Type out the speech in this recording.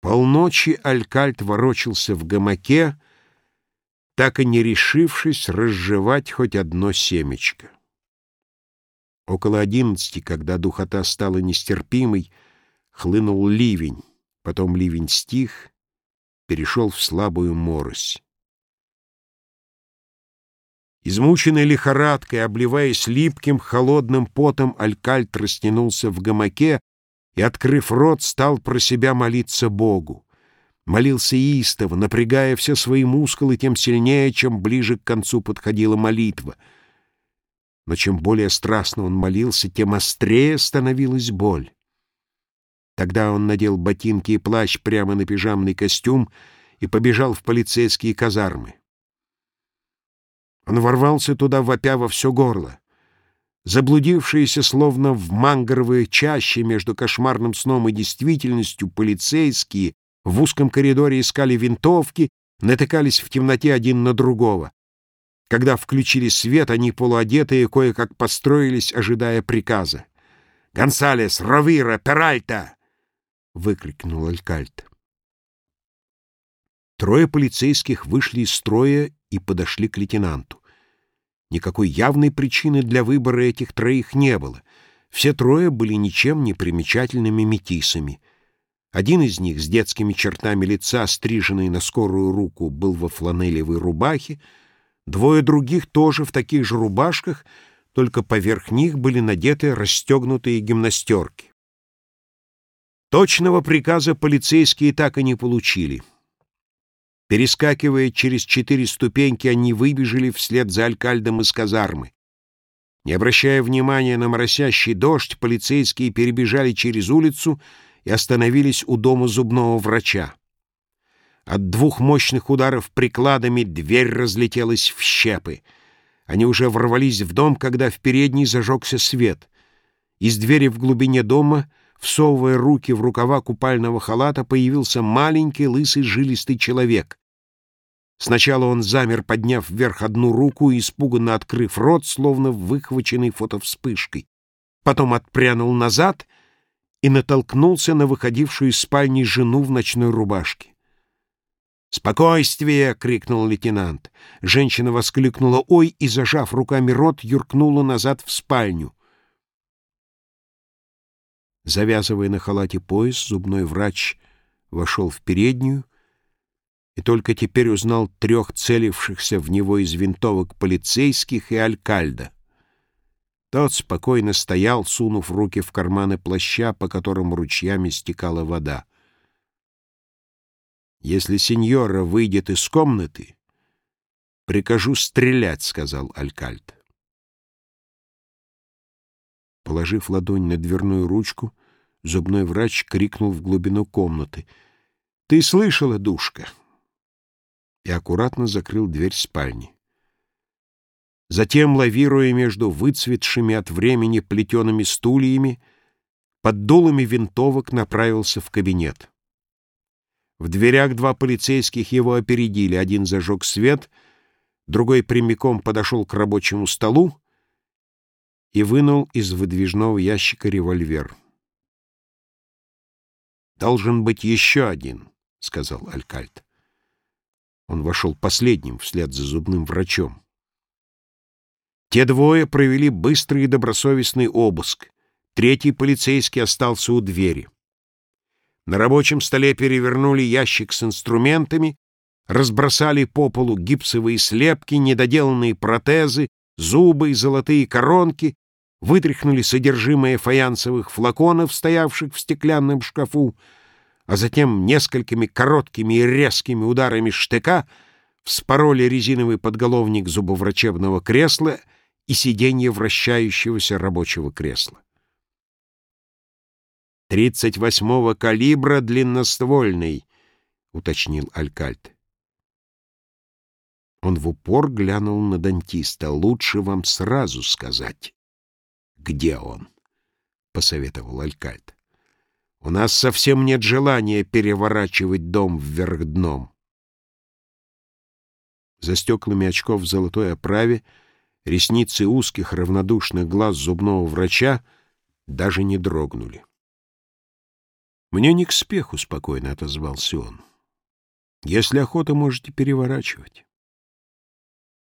Полночи Алькальт ворочался в гамаке, так и не решившись разжевать хоть одно семечко. Около одиннадцати, когда духота стала нестерпимой, хлынул ливень, потом ливень стих, перешел в слабую морось. Измученный лихорадкой, обливаясь липким, холодным потом, Алькальт растянулся в гамаке и, открыв рот, стал про себя молиться Богу. Молился истово, напрягая все свои мускулы тем сильнее, чем ближе к концу подходила молитва. Но чем более страстно он молился, тем острее становилась боль. Тогда он надел ботинки и плащ прямо на пижамный костюм и побежал в полицейские казармы. Он ворвался туда, вопя во все горло. Заблудившиеся, словно в мангровые чаще между кошмарным сном и действительностью, полицейские в узком коридоре искали винтовки, натыкались в темноте один на другого. Когда включили свет, они полуодетые кое-как построились, ожидая приказа. «Гонсалес! Ровира! Перальта!» — выкрикнул Алькальт. Трое полицейских вышли из строя и подошли к лейтенанту. Никакой явной причины для выбора этих троих не было. Все трое были ничем не примечательными метисами. Один из них с детскими чертами лица, стриженный на скорую руку, был во фланелевой рубахе, двое других тоже в таких же рубашках, только поверх них были надеты расстегнутые гимнастерки. Точного приказа полицейские так и не получили — Перескакивая через четыре ступеньки, они выбежали вслед за алькальдом из казармы. Не обращая внимания на моросящий дождь, полицейские перебежали через улицу и остановились у дома зубного врача. От двух мощных ударов прикладами дверь разлетелась в щепы. Они уже ворвались в дом, когда в передней зажегся свет. Из двери в глубине дома, всовывая руки в рукава купального халата, появился маленький лысый жилистый человек. Сначала он замер, подняв вверх одну руку и испуганно открыв рот, словно выхваченный фотовспышкой. Потом отпрянул назад и натолкнулся на выходившую из спальни жену в ночной рубашке. «Спокойствие!» — крикнул лейтенант. Женщина воскликнула «Ой!» и, зажав руками рот, юркнула назад в спальню. Завязывая на халате пояс, зубной врач вошел в переднюю, и только теперь узнал трех целившихся в него из винтовок полицейских и алькальда. Тот спокойно стоял, сунув руки в карманы плаща, по которым ручьями стекала вода. «Если сеньора выйдет из комнаты, прикажу стрелять», — сказал алькальд. Положив ладонь на дверную ручку, зубной врач крикнул в глубину комнаты. «Ты слышала, душка?» и аккуратно закрыл дверь спальни. Затем, лавируя между выцветшими от времени плетеными стульями, под дулами винтовок направился в кабинет. В дверях два полицейских его опередили. Один зажег свет, другой прямиком подошел к рабочему столу и вынул из выдвижного ящика револьвер. «Должен быть еще один», — сказал Алькальд. Он вошел последним вслед за зубным врачом. Те двое провели быстрый и добросовестный обыск. Третий полицейский остался у двери. На рабочем столе перевернули ящик с инструментами, разбросали по полу гипсовые слепки, недоделанные протезы, зубы и золотые коронки, вытряхнули содержимое фаянсовых флаконов, стоявших в стеклянном шкафу, а затем несколькими короткими и резкими ударами штыка вспороли резиновый подголовник зубоврачебного кресла и сиденье вращающегося рабочего кресла. «Тридцать восьмого калибра длинноствольный», — уточнил Алькальт. Он в упор глянул на дантиста. «Лучше вам сразу сказать, где он», — посоветовал Алькальт. У нас совсем нет желания переворачивать дом вверх дном. За стеклами очков в золотой оправе ресницы узких равнодушных глаз зубного врача даже не дрогнули. «Мне не к спеху», — спокойно отозвался он. «Если охота, можете переворачивать».